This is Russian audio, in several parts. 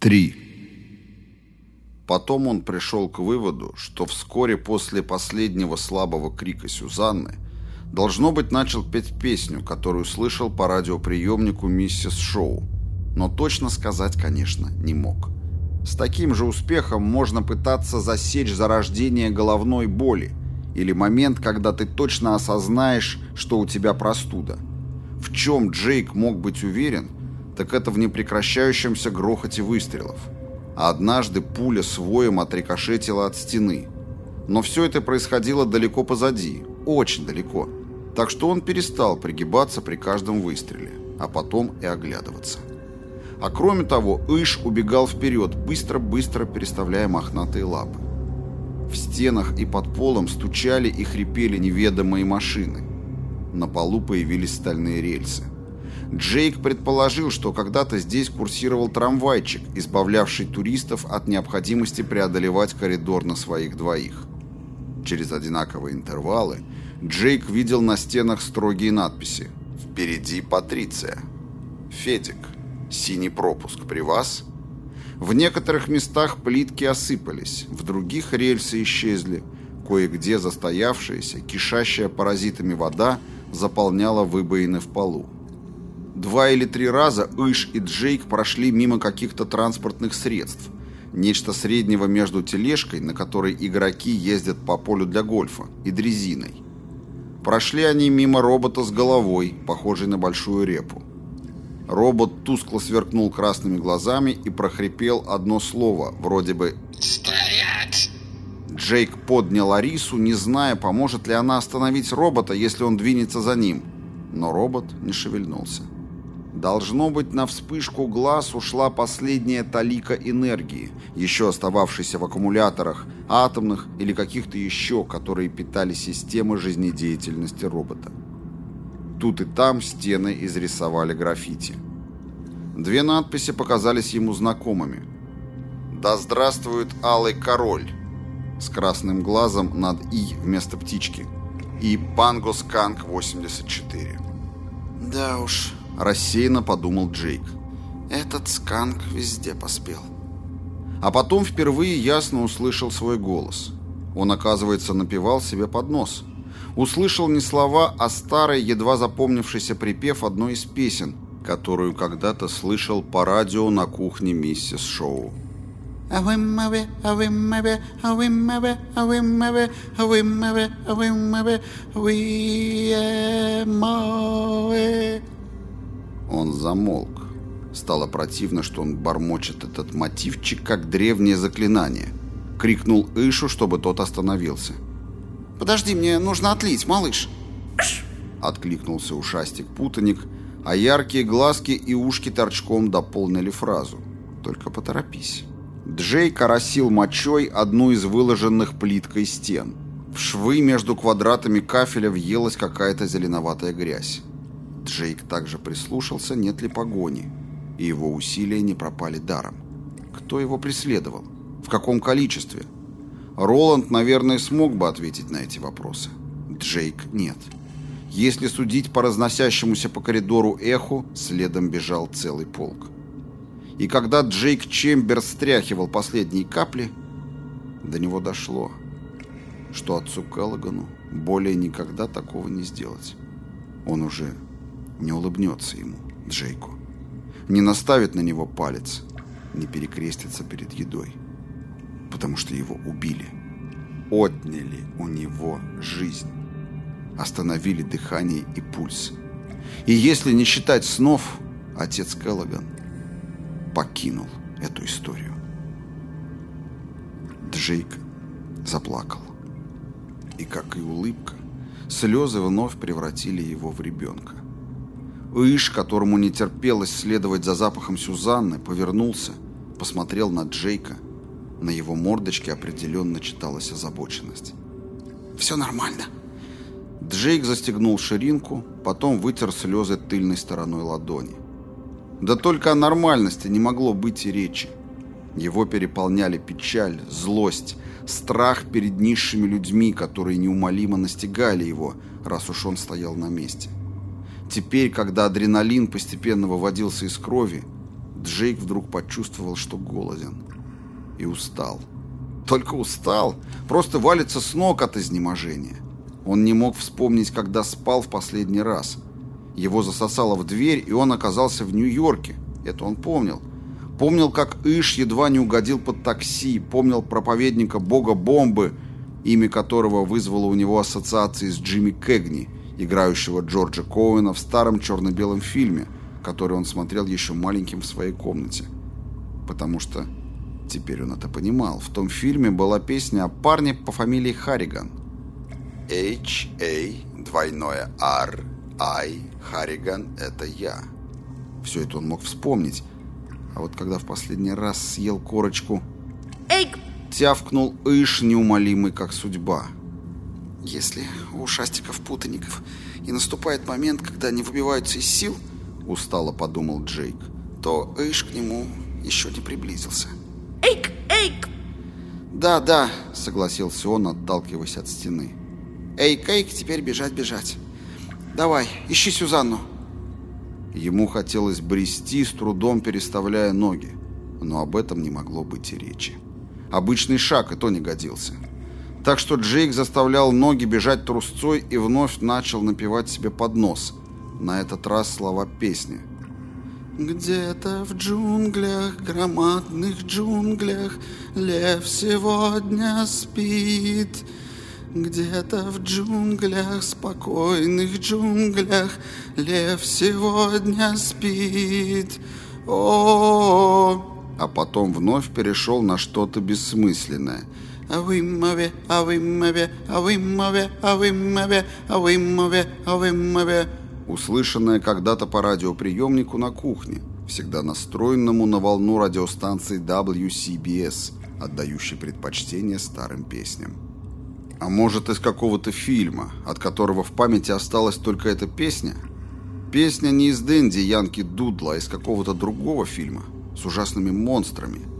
3. Потом он пришел к выводу, что вскоре после последнего слабого крика Сюзанны должно быть начал петь песню, которую слышал по радиоприемнику миссис Шоу, но точно сказать, конечно, не мог. С таким же успехом можно пытаться засечь зарождение головной боли или момент, когда ты точно осознаешь, что у тебя простуда. В чем Джейк мог быть уверен – так это в непрекращающемся грохоте выстрелов. А однажды пуля с воем отрикошетила от стены. Но все это происходило далеко позади, очень далеко. Так что он перестал пригибаться при каждом выстреле, а потом и оглядываться. А кроме того, Иш убегал вперед, быстро-быстро переставляя мохнатые лапы. В стенах и под полом стучали и хрипели неведомые машины. На полу появились стальные рельсы. Джейк предположил, что когда-то здесь курсировал трамвайчик, избавлявший туристов от необходимости преодолевать коридор на своих двоих. Через одинаковые интервалы Джейк видел на стенах строгие надписи «Впереди Патриция», «Федик», «Синий пропуск при вас», в некоторых местах плитки осыпались, в других рельсы исчезли, кое-где застоявшаяся, кишащая паразитами вода заполняла выбоины в полу. Два или три раза Иш и Джейк прошли мимо каких-то транспортных средств. Нечто среднего между тележкой, на которой игроки ездят по полю для гольфа, и дрезиной. Прошли они мимо робота с головой, похожей на большую репу. Робот тускло сверкнул красными глазами и прохрипел одно слово, вроде бы «Стоять!». Джейк поднял Арису, не зная, поможет ли она остановить робота, если он двинется за ним. Но робот не шевельнулся. Должно быть, на вспышку глаз ушла последняя талика энергии, еще остававшейся в аккумуляторах, атомных или каких-то еще, которые питали системы жизнедеятельности робота. Тут и там стены изрисовали граффити. Две надписи показались ему знакомыми. «Да здравствует Алый Король» с красным глазом над «и» вместо птички и «Пангос Канг 84». «Да уж», рассеянно подумал Джейк. Этот сканк везде поспел. А потом впервые ясно услышал свой голос. Он, оказывается, напевал себе под нос. Услышал не слова, а старый, едва запомнившийся припев одной из песен, которую когда-то слышал по радио на кухне миссис Шоу. Авиммаве, он замолк. Стало противно, что он бормочет этот мотивчик, как древнее заклинание. Крикнул Ишу, чтобы тот остановился. «Подожди, мне нужно отлить, малыш!» Откликнулся ушастик-путаник, а яркие глазки и ушки торчком дополнили фразу. «Только поторопись». Джей коросил мочой одну из выложенных плиткой стен. В швы между квадратами кафеля въелась какая-то зеленоватая грязь. Джейк также прислушался, нет ли погони, и его усилия не пропали даром. Кто его преследовал? В каком количестве? Роланд, наверное, смог бы ответить на эти вопросы. Джейк нет. Если судить по разносящемуся по коридору эху, следом бежал целый полк. И когда Джейк Чембер стряхивал последние капли, до него дошло, что отцу Келлогану более никогда такого не сделать. Он уже не улыбнется ему, Джейку. Не наставит на него палец, не перекрестится перед едой. Потому что его убили. Отняли у него жизнь. Остановили дыхание и пульс. И если не считать снов, отец Келлоган покинул эту историю. Джейк заплакал. И, как и улыбка, слезы вновь превратили его в ребенка. Иш, которому не терпелось следовать за запахом Сюзанны, повернулся, посмотрел на Джейка. На его мордочке определенно читалась озабоченность. «Все нормально». Джейк застегнул ширинку, потом вытер слезы тыльной стороной ладони. Да только о нормальности не могло быть и речи. Его переполняли печаль, злость, страх перед низшими людьми, которые неумолимо настигали его, раз уж он стоял на месте. Теперь, когда адреналин постепенно выводился из крови, Джейк вдруг почувствовал, что голоден. И устал. Только устал. Просто валится с ног от изнеможения. Он не мог вспомнить, когда спал в последний раз. Его засосало в дверь, и он оказался в Нью-Йорке. Это он помнил. Помнил, как Иш едва не угодил под такси. Помнил проповедника бога бомбы, имя которого вызвало у него ассоциации с Джимми Кэгни, играющего Джорджа Коуэна в старом черно-белом фильме, который он смотрел еще маленьким в своей комнате. Потому что, теперь он это понимал, в том фильме была песня о парне по фамилии Харриган. H-A, двойное R, I, Харриган — это я. Все это он мог вспомнить. А вот когда в последний раз съел корочку... Эйк! Тявкнул Иш, неумолимый, как судьба. Если у ушастиков-путаников и наступает момент, когда они выбиваются из сил, устало подумал Джейк, то Эйш к нему еще не приблизился. Эйк! Эйк! Да, да, согласился он, отталкиваясь от стены. Эйк, Эйк, теперь бежать, бежать. Давай, ищи Сюзанну. Ему хотелось брести, с трудом переставляя ноги, но об этом не могло быть и речи. Обычный шаг и то не годился. Так что Джейк заставлял ноги бежать трусцой и вновь начал напевать себе под нос. На этот раз слова песни. Где-то в джунглях, громадных джунглях, Лев сегодня спит. Где-то в джунглях, спокойных джунглях, Лев сегодня спит. О, -о, -о, А потом вновь перешел на что-то бессмысленное – Авимове, авимове, авимове, авимове, авимове, авимове. Услышанное когда-то по радиоприемнику на кухне, всегда настроенному на волну радиостанции WCBS, отдающей предпочтение старым песням. А может, из какого-то фильма, от которого в памяти осталась только эта песня? Песня не из Дэнди Янки Дудла, а из какого-то другого фильма с ужасными монстрами –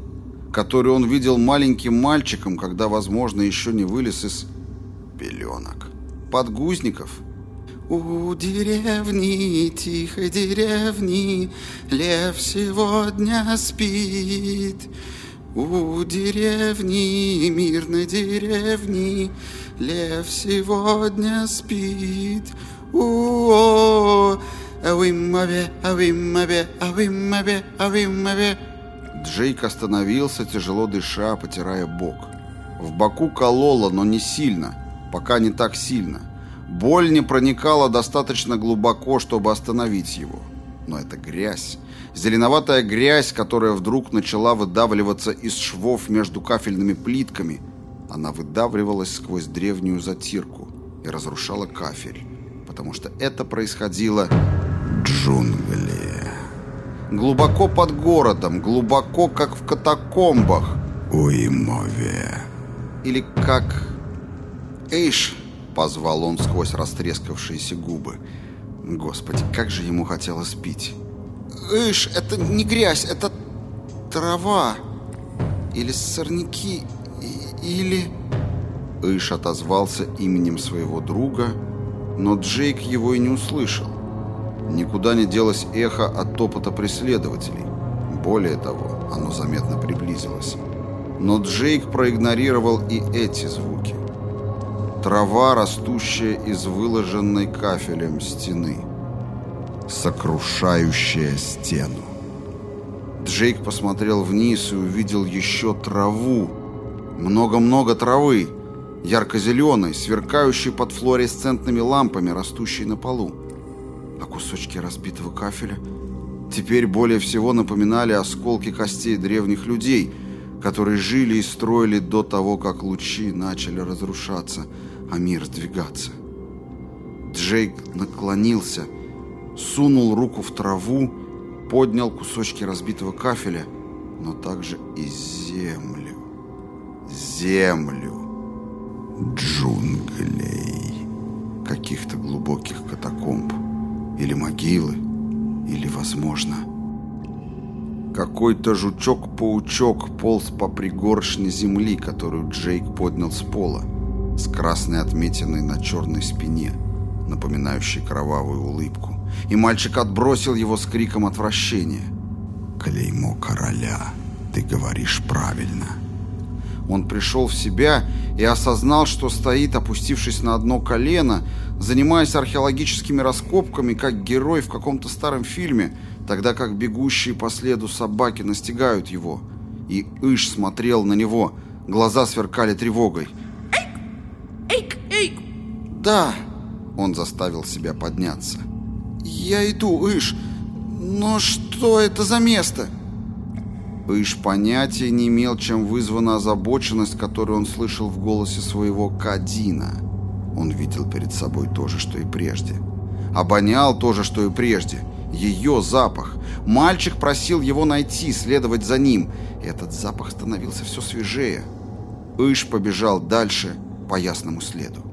который он видел маленьким мальчиком, когда, возможно, еще не вылез из пеленок. Подгузников. У деревни, тихой деревни, лев сегодня спит. У деревни, мирной деревни, лев сегодня спит. У-о-о, авиммаве, авиммаве, авиммаве, авиммаве. Джейк остановился, тяжело дыша, потирая бок. В боку кололо, но не сильно, пока не так сильно. Боль не проникала достаточно глубоко, чтобы остановить его. Но это грязь. Зеленоватая грязь, которая вдруг начала выдавливаться из швов между кафельными плитками. Она выдавливалась сквозь древнюю затирку и разрушала кафель, потому что это происходило джунгли. Глубоко под городом, глубоко, как в катакомбах. Уймове. Или как... Эйш, позвал он сквозь растрескавшиеся губы. Господи, как же ему хотелось пить. Эйш, это не грязь, это трава. Или сорняки, или... Эйш отозвался именем своего друга, но Джейк его и не услышал. Никуда не делось эхо от топота преследователей. Более того, оно заметно приблизилось. Но Джейк проигнорировал и эти звуки. Трава, растущая из выложенной кафелем стены. Сокрушающая стену. Джейк посмотрел вниз и увидел еще траву. Много-много травы. Ярко-зеленой, сверкающей под флуоресцентными лампами, растущей на полу а кусочки разбитого кафеля теперь более всего напоминали осколки костей древних людей, которые жили и строили до того, как лучи начали разрушаться, а мир сдвигаться. Джейк наклонился, сунул руку в траву, поднял кусочки разбитого кафеля, но также и землю. Землю джунглей, каких-то глубоких катакомб или могилы, или, возможно... Какой-то жучок-паучок полз по пригоршне земли, которую Джейк поднял с пола, с красной отметиной на черной спине, напоминающей кровавую улыбку. И мальчик отбросил его с криком отвращения. «Клеймо короля. Ты говоришь правильно». Он пришел в себя и осознал, что стоит, опустившись на одно колено, занимаясь археологическими раскопками, как герой в каком-то старом фильме, тогда как бегущие по следу собаки настигают его. И Иш смотрел на него, глаза сверкали тревогой. Эйк, эйк. «Да», Он заставил себя подняться. «Я иду, Иш. Но что это за место?» Иш понятия не имел, чем вызвана озабоченность, которую он слышал в голосе своего Кадина. Он видел перед собой то же, что и прежде. Обонял то же, что и прежде. Ее запах. Мальчик просил его найти, следовать за ним. Этот запах становился все свежее. Иш побежал дальше по ясному следу.